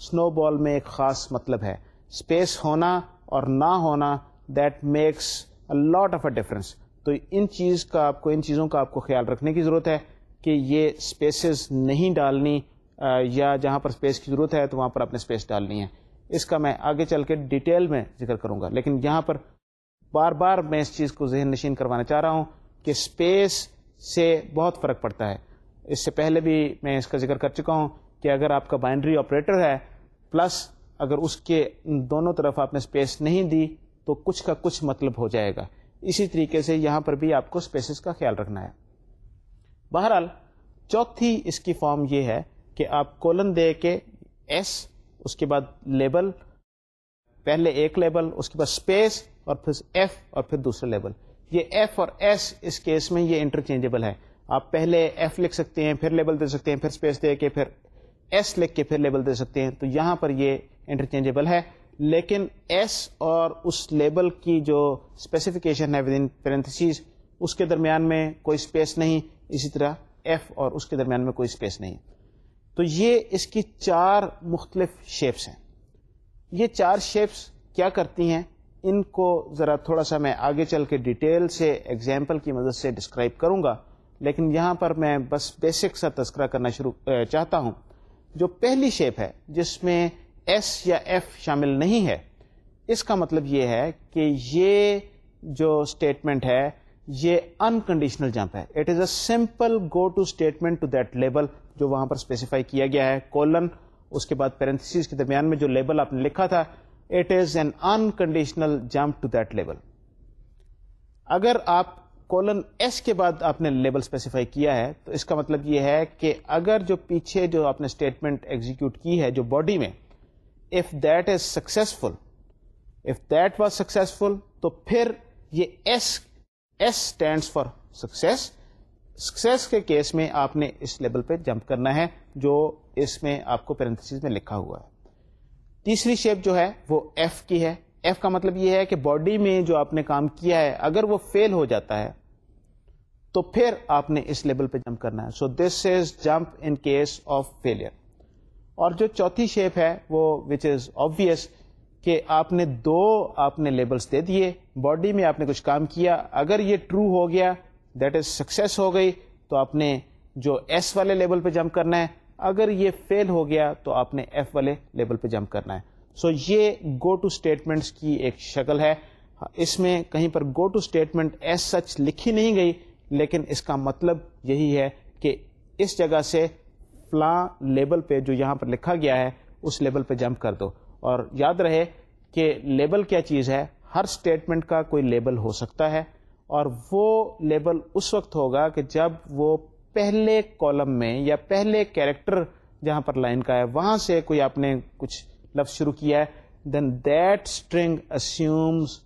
سنو بال میں ایک خاص مطلب ہے اسپیس ہونا اور نہ ہونا that makes a lot of a difference تو ان چیز کا آپ کو ان چیزوں کا آپ کو خیال رکھنے کی ضرورت ہے کہ یہ اسپیسیز نہیں ڈالنی یا جہاں پر اسپیس کی ضرورت ہے تو وہاں پر اپنے اسپیس ڈالنی ہے اس کا میں آگے چل کے ڈیٹیل میں ذکر کروں گا لیکن یہاں پر بار بار میں اس چیز کو ذہن نشین کروانا چاہ رہا ہوں کہ اسپیس سے بہت فرق پڑتا ہے اس سے پہلے بھی میں اس کا ذکر کر چکا ہوں کہ اگر آپ کا بائنڈری آپریٹر ہے پلس اگر اس کے دونوں طرف آپ نے اسپیس نہیں دی تو کچھ کا کچھ مطلب ہو جائے گا اسی طریقے سے یہاں پر بھی آپ کو اسپیسیز کا خیال رکھنا ہے بہرحال چوتھی اس کی فارم یہ ہے کہ آپ کولن دے کے ایس اس کے بعد لیبل پہلے ایک لیبل اس کے بعد اسپیس اور پھر ایف اور پھر دوسرے لیبل یہ ایف اور ایس اس کیس میں یہ انٹرچینجیبل ہے آپ پہلے ایف لکھ سکتے ہیں پھر لیبل دے سکتے ہیں پھر اسپیس دے کے پھر ایس لکھ کے پھر لیبل دے سکتے ہیں تو یہاں پر یہ انٹرچینجیبل ہے لیکن ایس اور اس لیبل کی جو اسپیسیفکیشن ہے ود ان پیر اس کے درمیان میں کوئی اسپیس نہیں اسی طرح ایف اور اس کے درمیان میں کوئی اسپیس نہیں تو یہ اس کی چار مختلف شیپس ہیں یہ چار شیپس کیا کرتی ہیں ان کو ذرا تھوڑا سا میں آگے چل کے ڈیٹیل سے ایگزامپل کی مدد سے ڈسکرائب کروں گا لیکن یہاں پر میں بس بیسک سا تذکرہ کرنا شروع چاہتا ہوں جو پہلی شیپ ہے جس میں ایس یا ایف شامل نہیں ہے اس کا مطلب یہ ہے کہ یہ جو اسٹیٹمنٹ ہے یہ انکنڈیشنل جمپ ہے it is a simple go to statement to that label جو وہاں پر اسپیسیفائی کیا گیا ہے کولن اس کے بعد پیرنتھس کے درمیان میں جو لیبل آپ نے لکھا تھا it is an unconditional jump to that label اگر آپ کولن ایس کے بعد آپ نے لیبل اسپیسیفائی کیا ہے تو اس کا مطلب یہ ہے کہ اگر جو پیچھے جو آپ نے اسٹیٹمنٹ ایگزیکیوٹ کی ہے جو باڈی میں if that is successful if that was successful تو پھر یہ S S for success success کے کیس میں آپ نے اس لیول پہ جمپ کرنا ہے جو اس میں آپ کو پیر میں لکھا ہوا ہے تیسری شیپ جو ہے وہ ایف کی ہے ایف کا مطلب یہ ہے کہ باڈی میں جو آپ نے کام کیا ہے اگر وہ فیل ہو جاتا ہے تو پھر آپ نے اس لیول پہ جمپ کرنا ہے so this is jump in case of failure اور جو چوتھی شیپ ہے وہ وچ از آبویس کہ آپ نے دو آپ نے لیبلس دے دیے باڈی میں آپ نے کچھ کام کیا اگر یہ ٹرو ہو گیا دیٹ از سکسیس ہو گئی تو آپ نے جو ایس والے لیول پہ جمپ کرنا ہے اگر یہ فیل ہو گیا تو آپ نے ایف والے لیول پہ جمپ کرنا ہے سو so, یہ گو ٹو اسٹیٹمنٹس کی ایک شکل ہے اس میں کہیں پر go to statement as such لکھی نہیں گئی لیکن اس کا مطلب یہی ہے کہ اس جگہ سے فلاں لیبل پہ جو یہاں پر لکھا گیا ہے اس لیبل پہ جمپ کر دو اور یاد رہے کہ لیبل کیا چیز ہے ہر اسٹیٹمنٹ کا کوئی لیبل ہو سکتا ہے اور وہ لیبل اس وقت ہوگا کہ جب وہ پہلے کالم میں یا پہلے کیریکٹر جہاں پر لائن کا ہے وہاں سے کوئی آپ نے کچھ لفظ شروع کیا ہے then that string assumes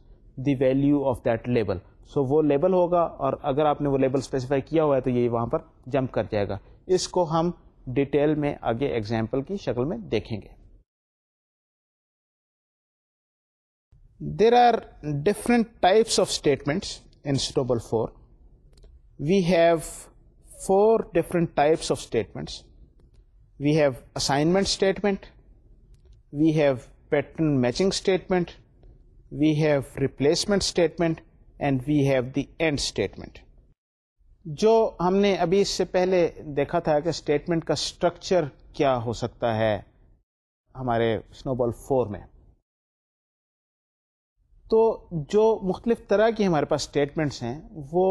the value of that label so وہ لیبل ہوگا اور اگر آپ نے وہ لیبل اسپیسیفائی کیا ہوا ہے تو یہ وہاں پر جمپ کر جائے گا اس کو ہم ڈیٹیل میں آگے ایگزامپل کی شکل میں دیکھیں گے there are different types of statements in SNOBOL four we have four different types of statements we have assignment statement we have pattern matching statement we have replacement statement and we have the end statement جو ہم نے ابھی اس سے پہلے دیکھا تھا کہ اسٹیٹمنٹ کا اسٹرکچر کیا ہو سکتا ہے ہمارے بال فور میں تو جو مختلف طرح کی ہمارے پاس اسٹیٹمنٹس ہیں وہ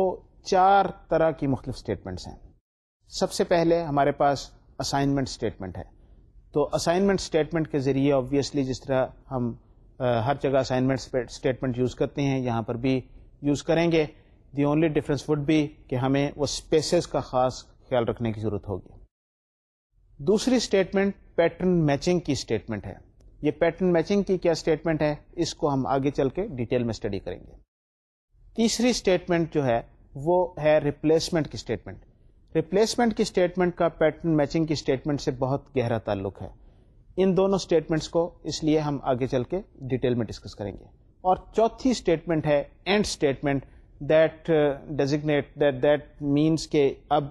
چار طرح کی مختلف اسٹیٹمنٹس ہیں سب سے پہلے ہمارے پاس اسائنمنٹ اسٹیٹمنٹ ہے تو اسائنمنٹ اسٹیٹمنٹ کے ذریعے آبویسلی جس طرح ہم ہر جگہ اسائنمنٹ اسٹیٹمنٹ یوز کرتے ہیں یہاں پر بھی یوز کریں گے the only difference would be کہ ہمیں وہ اسپیسیز کا خاص خیال رکھنے کی ضرورت ہوگی دوسری اسٹیٹمنٹ پیٹرن میچنگ کی اسٹیٹمنٹ ہے یہ پیٹرن میچنگ کی کیا اسٹیٹمنٹ ہے اس کو ہم آگے چل کے ڈیٹیل میں اسٹڈی کریں گے تیسری اسٹیٹمنٹ جو ہے وہ ہے ریپلیسمنٹ کی اسٹیٹمنٹ ریپلیسمنٹ کی اسٹیٹمنٹ کا پیٹرن میچنگ کی اسٹیٹمنٹ سے بہت گہرا تعلق ہے ان دونوں اسٹیٹمنٹس کو اس لیے ہم آگے چل کے ڈیٹیل میں ڈسکس کریں گے اور چوتھی اسٹیٹمنٹ ہے end statement that designate that means کہ اب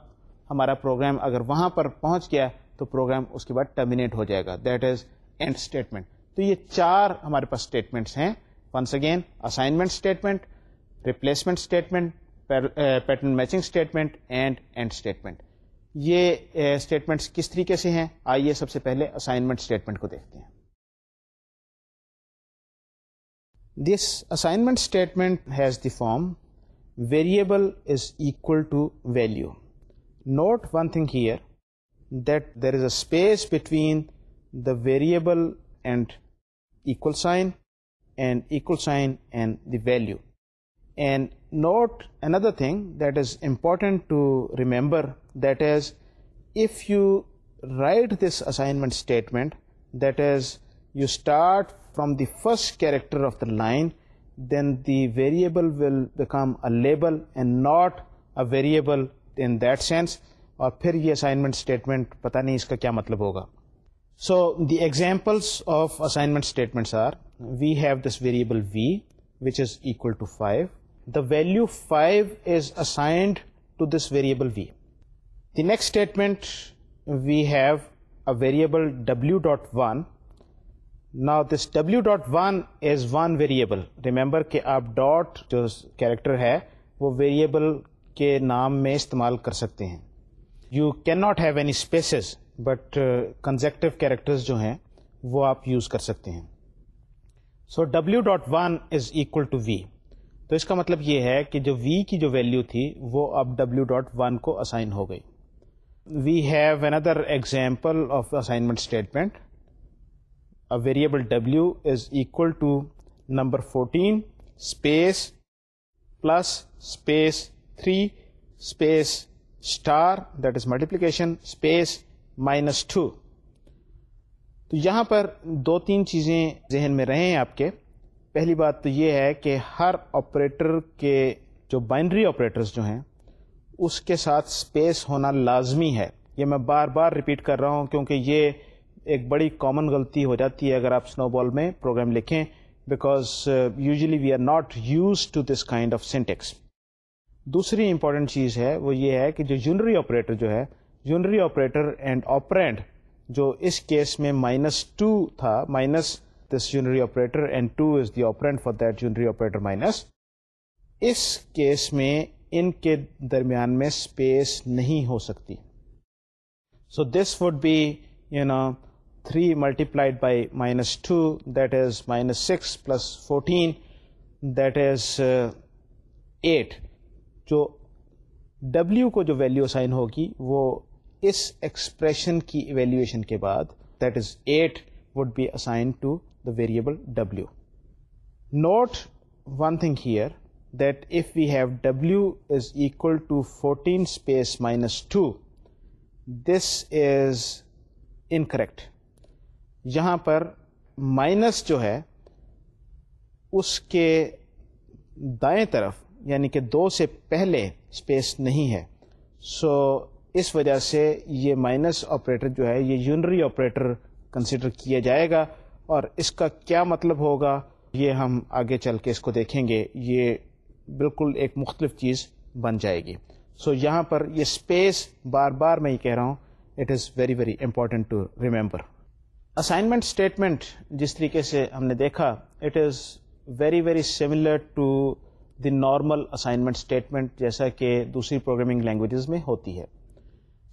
ہمارا پروگرام اگر وہاں پر پہنچ گیا تو پروگرام اس کے بعد ٹرمینیٹ ہو جائے گا دیٹ از اینڈ اسٹیٹمنٹ تو یہ چار ہمارے پاس اسٹیٹمنٹس ہیں once again assignment statement replacement statement pattern matching statement and end statement یہ اسٹیٹمنٹس eh, کس طریقے سے ہیں آئیے سب سے پہلے اسائنمنٹ اسٹیٹمنٹ کو دیکھتے ہیں this assignment statement has the form variable is equal to value note one thing here that there is a space between variable and equal sign and equal sign and the And and another another thing that is to to remember that is you you write this assignment statement that is you start from the first character of the line then the variable will become label and not a variable in that sense اور پھر یہ اسائنمنٹ اسٹیٹمنٹ پتا نہیں اس کا کیا مطلب ہوگا the examples of assignment statement we have this variable V which is equal to five the value five is assigned to this variable V the next statement we have a variable W dot one نا this W dot one is one variable remember کہ آپ ڈاٹ جو کیریکٹر ہے وہ ویریبل کے نام میں استعمال کر سکتے ہیں you can not have any spaces but consecutive characters جو ہیں وہ آپ یوز کر سکتے ہیں so W dot one is equal to V تو اس کا مطلب یہ ہے کہ جو وی کی جو ویلیو تھی وہ اب ڈبلو ڈاٹ ون کو اسائن ہو گئی we have another of assignment statement variable W is equal to number fourteen space plus space three space star that is multiplication space minus two تو یہاں پر دو تین چیزیں ذہن میں رہیں آپ کے پہلی بات تو یہ ہے کہ ہر آپریٹر کے جو بائنڈری آپریٹرس جو ہیں اس کے ساتھ اسپیس ہونا لازمی ہے یہ میں بار بار ریپیٹ کر رہا ہوں کیونکہ یہ ایک بڑی کامن غلطی ہو جاتی ہے اگر آپ سنو بال میں پروگرام لکھیں because usually we are not used to this kind of syntax دوسری امپورٹنٹ چیز ہے وہ یہ ہے کہ جو یونری آپریٹر جو ہے یونری آپریٹر اینڈ آپرینٹ جو اس کیس میں مائنس ٹو تھا minus this unary operator and two is the operand for that unary operator minus us case میں ان کے درمیان میں اسپیس نہیں ہو سکتی so this would be you know three multiplied by minus two that is minus six plus fourteen that is eight جو ڈبلیو کو جو ویلیو سائن ہوگی وہ اس ایکسپریشن کی ایویلیویشن کے بعد that is eight would be assign to the variable W note one thing here that if we have W is equal to fourteen space minus two this is incorrect یہاں پر مائنس جو ہے اس کے دائیں طرف یعنی کہ دو سے پہلے اسپیس نہیں ہے سو اس وجہ سے یہ مائنس آپریٹر جو ہے یہ یونری آپریٹر کنسیڈر کیا جائے گا اور اس کا کیا مطلب ہوگا یہ ہم آگے چل کے اس کو دیکھیں گے یہ بالکل ایک مختلف چیز بن جائے گی سو so, یہاں پر یہ اسپیس بار بار میں یہ کہہ رہا ہوں it is very very important to remember assignment statement جس طریقے سے ہم نے دیکھا it is very very similar to the normal assignment statement جیسا کہ دوسری پروگرامنگ لینگویجز میں ہوتی ہے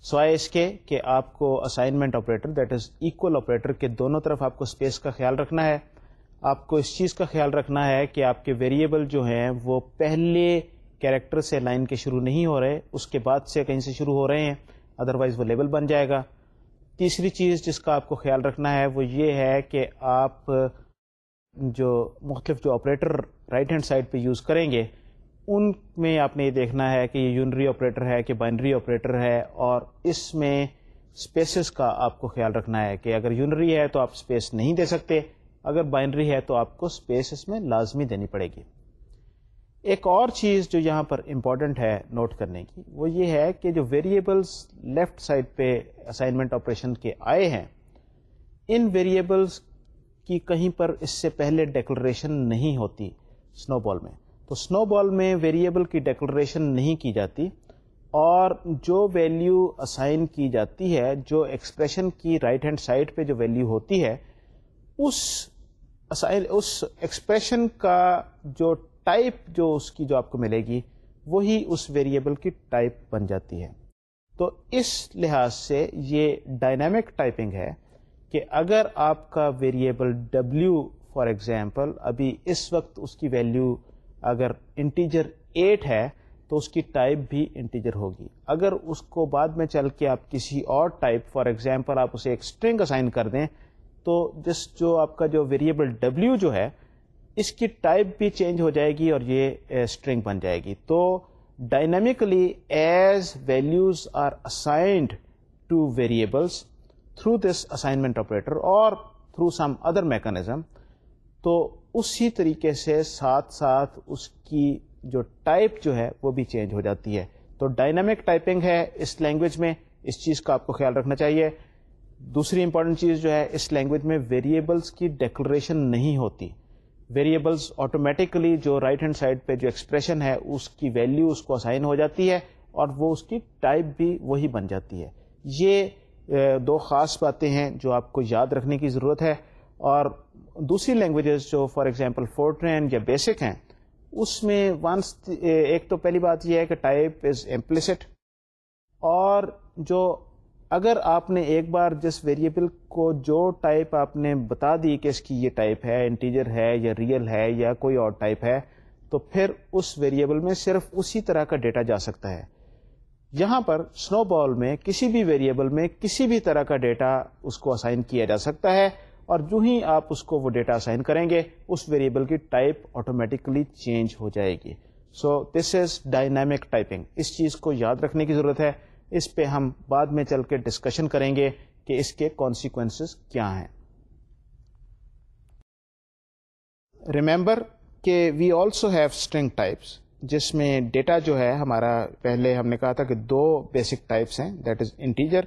سوائے اس کے کہ آپ کو assignment operator that is equal operator کے دونوں طرف آپ کو اسپیس کا خیال رکھنا ہے آپ کو اس چیز کا خیال رکھنا ہے کہ آپ کے ویریبل جو ہیں وہ پہلے کیریکٹر سے لائن کے شروع نہیں ہو رہے اس کے بعد سے کہیں سے شروع ہو رہے ہیں ادر وائز وہ لیبل بن جائے گا تیسری چیز جس کا آپ کو خیال رکھنا ہے وہ یہ ہے کہ آپ جو مختلف جو آپریٹر رائٹ ہینڈ سائڈ پہ یوز کریں گے ان میں آپ نے یہ دیکھنا ہے کہ یہ یونری آپریٹر ہے کہ بائنری آپریٹر ہے اور اس میں اسپیسیز کا آپ کو خیال رکھنا ہے کہ اگر یونری ہے تو آپ اسپیس نہیں دے سکتے اگر بائنری ہے تو آپ کو اسپیس اس میں لازمی دینی پڑے گی ایک اور چیز جو یہاں پر امپورٹنٹ ہے نوٹ کرنے کی وہ یہ ہے کہ جو ویریبلس لیفٹ سائڈ پہ اسائنمنٹ آپریشن کے آئے ہیں ان ویریبلس کی کہیں پر اس سے پہلے ڈیکلریشن نہیں ہوتی اسنو بال میں تو سنو بال میں ویریبل کی ڈیکلریشن نہیں کی جاتی اور جو ویلیو اسائن کی جاتی ہے جو ایکسپریشن کی رائٹ ہینڈ سائڈ پہ جو ویلیو ہوتی ہے اس اس اسائن ایکسپریشن کا جو ٹائپ جو اس کی جو آپ کو ملے گی وہی اس ویریبل کی ٹائپ بن جاتی ہے تو اس لحاظ سے یہ ڈائنامک ٹائپنگ ہے کہ اگر آپ کا ویریبل ڈبلیو فار ایگزامپل ابھی اس وقت اس کی ویلیو اگر انٹیجر ایٹ ہے تو اس کی ٹائپ بھی انٹیجر ہوگی اگر اس کو بعد میں چل کے آپ کسی اور ٹائپ فار ایگزامپل آپ اسے ایک اسٹرنگ اسائن کر دیں تو جس جو آپ کا جو ویریبل ڈبلیو جو ہے اس کی ٹائپ بھی چینج ہو جائے گی اور یہ اسٹرنگ eh, بن جائے گی تو dynamically as values are assigned to variables through this assignment operator اور تھرو سم ادر میکانزم تو اسی طریقے سے ساتھ ساتھ اس کی جو ٹائپ جو ہے وہ بھی چینج ہو جاتی ہے تو ڈائنامک ٹائپنگ ہے اس لینگویج میں اس چیز کا آپ کو خیال رکھنا چاہیے دوسری امپورٹنٹ چیز جو ہے اس لینگویج میں ویریبلس کی ڈیکلریشن نہیں ہوتی ویریبلس آٹومیٹکلی جو رائٹ ہینڈ سائڈ پہ جو ایکسپریشن ہے اس کی ویلیو اس کو اسائن ہو جاتی ہے اور وہ اس کی ٹائپ بھی وہی بن جاتی ہے یہ دو خاص باتیں ہیں جو آپ کو یاد رکھنے کی ضرورت ہے اور دوسری لینگویجز جو فار ایگزامپل فورٹ یا بیسک ہیں اس میں ونس eh, ایک تو پہلی بات یہ ہے کہ ٹائپ از امپلسٹ اور جو اگر آپ نے ایک بار جس ویریبل کو جو ٹائپ آپ نے بتا دی کہ اس کی یہ ٹائپ ہے انٹیجر ہے یا ریئل ہے یا کوئی اور ٹائپ ہے تو پھر اس ویریبل میں صرف اسی طرح کا ڈیٹا جا سکتا ہے یہاں پر سنو بال میں کسی بھی ویریبل میں کسی بھی طرح کا ڈیٹا اس کو اسائن کیا جا سکتا ہے اور جو ہی آپ اس کو وہ ڈیٹا سائن کریں گے اس ویریبل کی ٹائپ آٹومیٹکلی چینج ہو جائے گی so this is dynamic typing اس چیز کو یاد رکھنے کی ضرورت ہے اس پہ ہم بعد میں چل کے ڈسکشن کریں گے کہ اس کے کانسیکوینسز کیا ہیں ریمبر کہ we also have string types جس میں ڈیٹا جو ہے ہمارا پہلے ہم نے کہا تھا کہ دو بیسک ٹائپس ہیں دیٹ از انٹیجر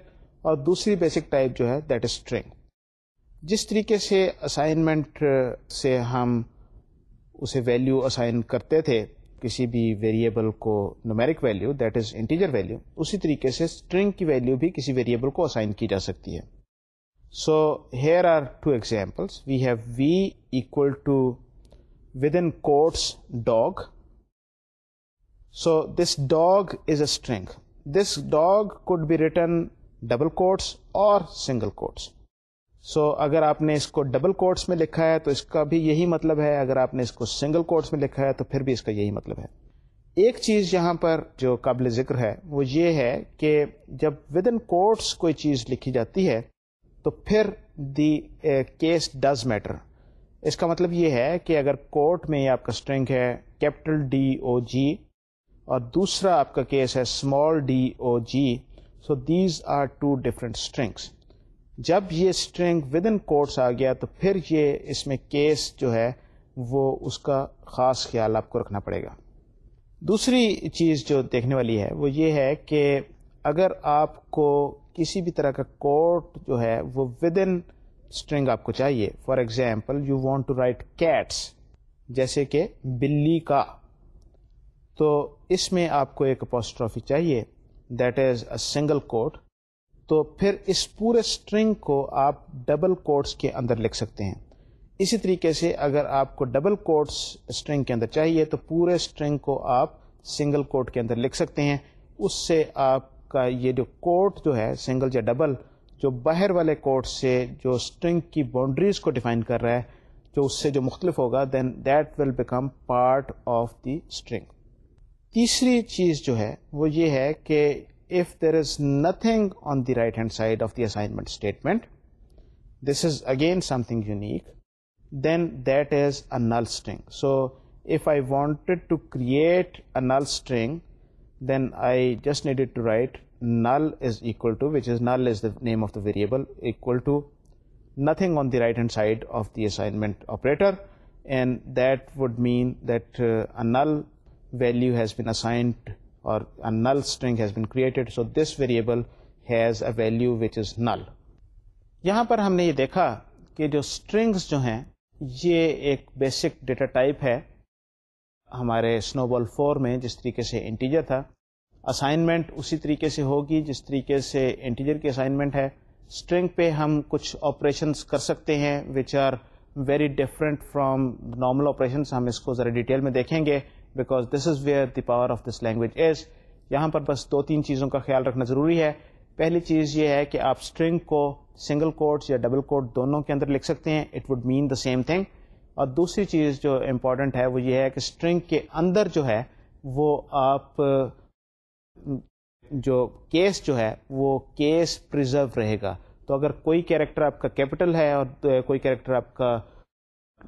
اور دوسری بیسک ٹائپ جو ہے دیٹ از اسٹرنگ جس طریقے سے اسائنمنٹ سے ہم اسے ویلیو اسائن کرتے تھے کسی بھی ویریبل کو numeric value that is integer value اسی طریقے سے اسٹرنگ کی ویلیو بھی کسی ویریبل کو اسائن کی جا سکتی ہے so here are two examples we have V equal to within quotes dog so this dog is a string this dog could be written double quotes اور سنگل کوٹس سو so, اگر آپ نے اس کو ڈبل کوٹس میں لکھا ہے تو اس کا بھی یہی مطلب ہے اگر آپ نے اس کو سنگل کوٹس میں لکھا ہے تو پھر بھی اس کا یہی مطلب ہے ایک چیز یہاں پر جو قابل ذکر ہے وہ یہ ہے کہ جب ود ان کوٹس کوئی چیز لکھی جاتی ہے تو پھر دی کیس ڈز میٹر اس کا مطلب یہ ہے کہ اگر کوٹ میں آپ کا اسٹرنگ ہے کیپٹل ڈی او جی اور دوسرا آپ کا کیس ہے small D O G so these are two different strings جب یہ اسٹرنگ ود ان کوٹس آ گیا تو پھر یہ اس میں کیس جو ہے وہ اس کا خاص خیال آپ کو رکھنا پڑے گا دوسری چیز جو دیکھنے والی ہے وہ یہ ہے کہ اگر آپ کو کسی بھی طرح کا کوٹ جو ہے وہ ود ان اسٹرنگ آپ کو چاہیے for example you want to write cats جیسے کہ بلی کا تو اس میں آپ کو ایک پوسٹرافی چاہیے that is a single quote تو پھر اس پورے اسٹرنگ کو آپ ڈبل کوٹس کے اندر لکھ سکتے ہیں اسی طریقے سے اگر آپ کو ڈبل کوٹس اسٹرنگ کے اندر چاہیے تو پورے اسٹرنگ کو آپ سنگل کوٹ کے اندر لکھ سکتے ہیں اس سے آپ کا یہ جو کوٹ جو ہے سنگل یا ڈبل جو باہر والے کوٹ سے جو اسٹرنگ کی باؤنڈریز کو ڈیفائن کر رہا ہے جو اس سے جو مختلف ہوگا then that will become part of the string تیسری چیز جو ہے وہ یہ ہے کہ if there is nothing on the right hand side of the assignment statement, this is again something unique, then that is a null string. So if I wanted to create a null string, then I just needed to write null is equal to, which is null is the name of the variable, equal to nothing on the right hand side of the assignment operator, and that would mean that uh, a null value has been assigned نلرز بین کر ویلوز نل یہاں پر ہم نے یہ دیکھا کہ جو اسٹرنگس جو ہیں یہ ایک بیسک ڈیٹا ٹائپ ہے ہمارے اسنو بال فور میں جس طریقے سے انٹیجر تھا اسائنمنٹ اسی طریقے سے ہوگی جس طریقے سے انٹیجر کی اسائنمنٹ ہے اسٹرنگ پہ ہم کچھ آپریشنس کر سکتے ہیں which are very different from normal operations ہم اس کو ذرا ڈیٹیل میں دیکھیں گے because this is where the power of this language is یہاں پر بس دو تین چیزوں کا خیال رکھنا ضروری ہے پہلی چیز یہ ہے کہ آپ اسٹرنگ کو سنگل کوٹس یا ڈبل کوٹ دونوں کے اندر لکھ سکتے ہیں it would mean the same thing اور دوسری چیز جو امپورٹنٹ ہے وہ یہ ہے کہ اسٹرنگ کے اندر جو ہے وہ آپ جو کیس جو ہے وہ کیس پرزرو رہے گا تو اگر کوئی کیریکٹر آپ کا کیپٹل ہے اور کوئی کیریکٹر آپ کا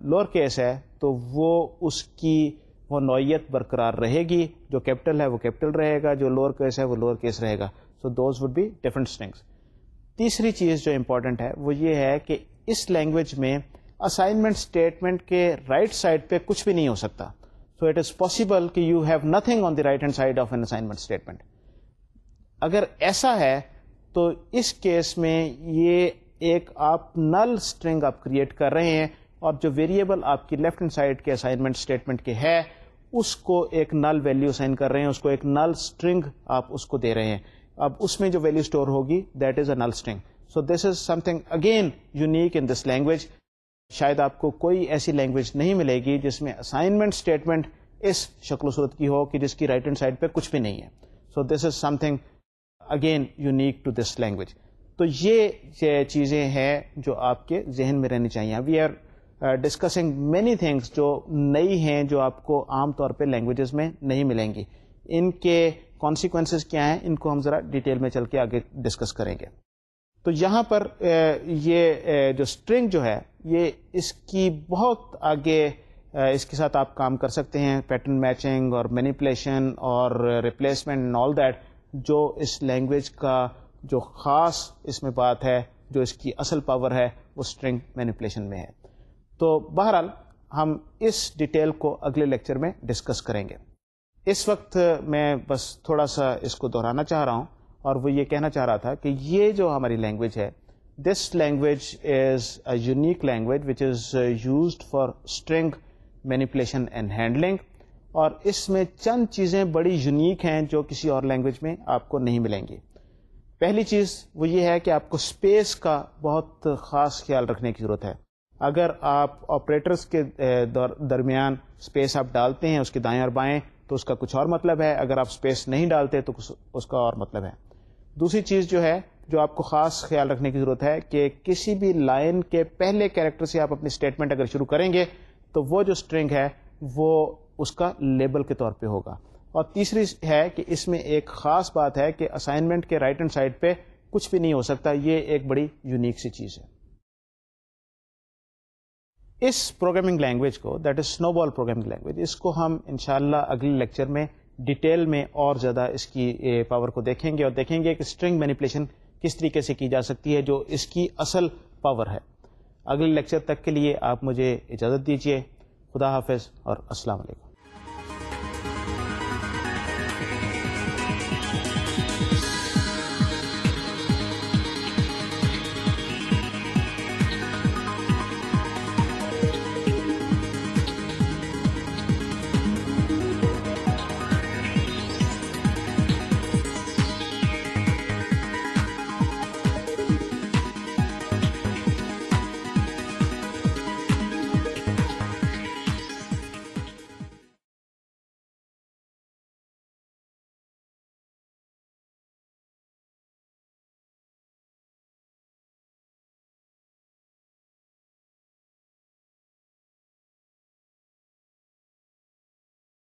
لوور کیس ہے تو وہ اس کی وہ نوعیت برقرار رہے گی جو کیپٹل ہے وہ کیپٹل رہے گا جو لوور کیس ہے وہ لوور کیس رہے گا so those would be different strings تیسری چیز جو امپورٹنٹ ہے وہ یہ ہے کہ اس لینگویج میں اسائنمنٹ اسٹیٹمنٹ کے رائٹ سائڈ پہ کچھ بھی نہیں ہو سکتا سو اٹ از پاسبل کہ you have nothing on the right hand side of an assignment statement اگر ایسا ہے تو اس کیس میں یہ ایک آپ نل اسٹرنگ آپ کریٹ کر رہے ہیں اور جو ویریبل آپ کی لیفٹ ہینڈ سائڈ کے اسائنمنٹ اسٹیٹمنٹ کے ہے اس کو ایک نل ویلیو سائن کر رہے ہیں اس کو ایک نل اسٹرنگ آپ اس کو دے رہے ہیں اب اس میں جو ویلیو اسٹور ہوگی that is a null string so this is something again unique in this language شاید آپ کو کوئی ایسی لینگویج نہیں ملے گی جس میں اسائنمنٹ اسٹیٹمنٹ اس شکل و صورت کی ہو کہ جس کی رائٹ ہینڈ سائڈ پہ کچھ بھی نہیں ہے so this is something again unique to this language تو یہ چیزیں ہیں جو آپ کے ذہن میں رہنی چاہیے we are discussing many things جو نئی ہیں جو آپ کو عام طور پہ لینگویجز میں نہیں ملیں گی ان کے کانسیکوینسز کیا ہیں ان کو ہم ذرا ڈیٹیل میں چل کے آگے ڈسکس کریں گے تو یہاں پر یہ جو اسٹرنگ جو ہے یہ اس کی بہت آگے اس کے ساتھ آپ کام کر سکتے ہیں پیٹرن میچنگ اور مینیپلیشن اور ریپلیسمنٹ آل دیٹ جو اس لینگویج کا جو خاص اس میں بات ہے جو اس کی اصل پاور ہے وہ اسٹرنگ مینیپلیشن میں ہے تو بہرحال ہم اس ڈیٹیل کو اگلے لیکچر میں ڈسکس کریں گے اس وقت میں بس تھوڑا سا اس کو دہرانا چاہ رہا ہوں اور وہ یہ کہنا چاہ رہا تھا کہ یہ جو ہماری لینگویج ہے this language is a unique language which is used for string manipulation and handling اور اس میں چند چیزیں بڑی یونیک ہیں جو کسی اور لینگویج میں آپ کو نہیں ملیں گی پہلی چیز وہ یہ ہے کہ آپ کو اسپیس کا بہت خاص خیال رکھنے کی ضرورت ہے اگر آپ آپریٹرس کے درمیان اسپیس آپ ڈالتے ہیں اس کے دائیں اور بائیں تو اس کا کچھ اور مطلب ہے اگر آپ اسپیس نہیں ڈالتے تو اس کا اور مطلب ہے دوسری چیز جو ہے جو آپ کو خاص خیال رکھنے کی ضرورت ہے کہ کسی بھی لائن کے پہلے کیریکٹر سے آپ اپنی اسٹیٹمنٹ اگر شروع کریں گے تو وہ جو اسٹرنگ ہے وہ اس کا لیبل کے طور پہ ہوگا اور تیسری ہے کہ اس میں ایک خاص بات ہے کہ اسائنمنٹ کے رائٹ ہینڈ سائڈ پہ کچھ بھی نہیں ہو سکتا یہ ایک بڑی یونیک سی چیز ہے اس پروگرامنگ لینگویج کو that is SNOBOL programming language اس کو ہم انشاءاللہ شاء اگلے لیکچر میں ڈیٹیل میں اور زیادہ اس کی پاور کو دیکھیں گے اور دیکھیں گے کہ اسٹرنگ مینیپلیشن کس طریقے سے کی جا سکتی ہے جو اس کی اصل پاور ہے اگلے لیکچر تک کے لیے آپ مجھے اجازت دیجیے خدا حافظ اور السلام علیکم